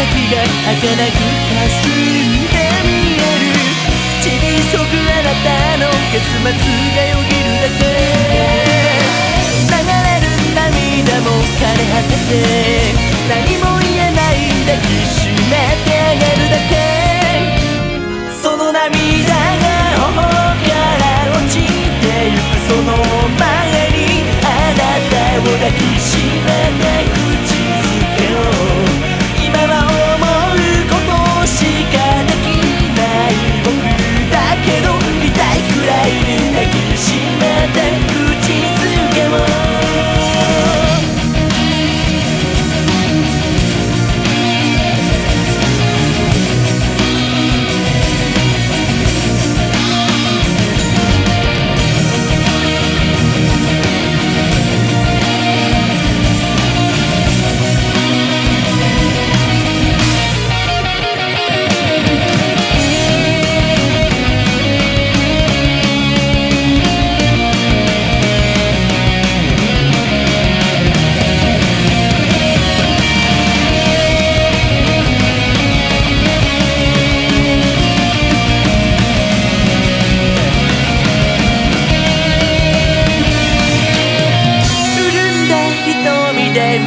が儚く霞んで見える血にそぐあなたの結末がよぎるだけ流れる涙も枯れ果てて何も言えない抱きしめてあげるだけその涙が頬から落ちてゆくその前にあなたを抱きしめ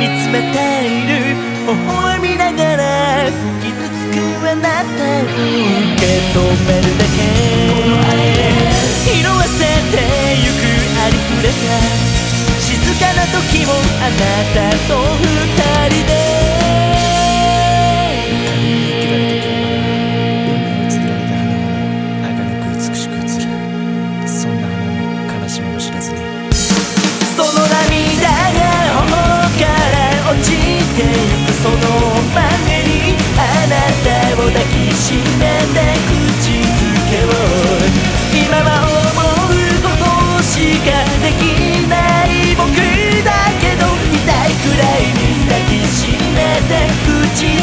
見つめている微笑みながら傷つくあなたを受け止めるだけ。拾わせてゆくありふれた静かな時もあなたと二人で。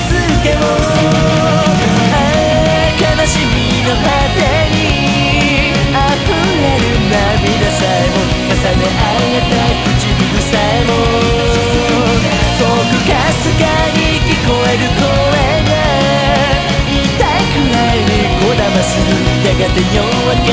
口づけをああ悲しみの果てに溢れる涙さえも重ね合えた唇さえも遠くかすかに聞こえる声が痛いくらいにこだまするやがて夜明け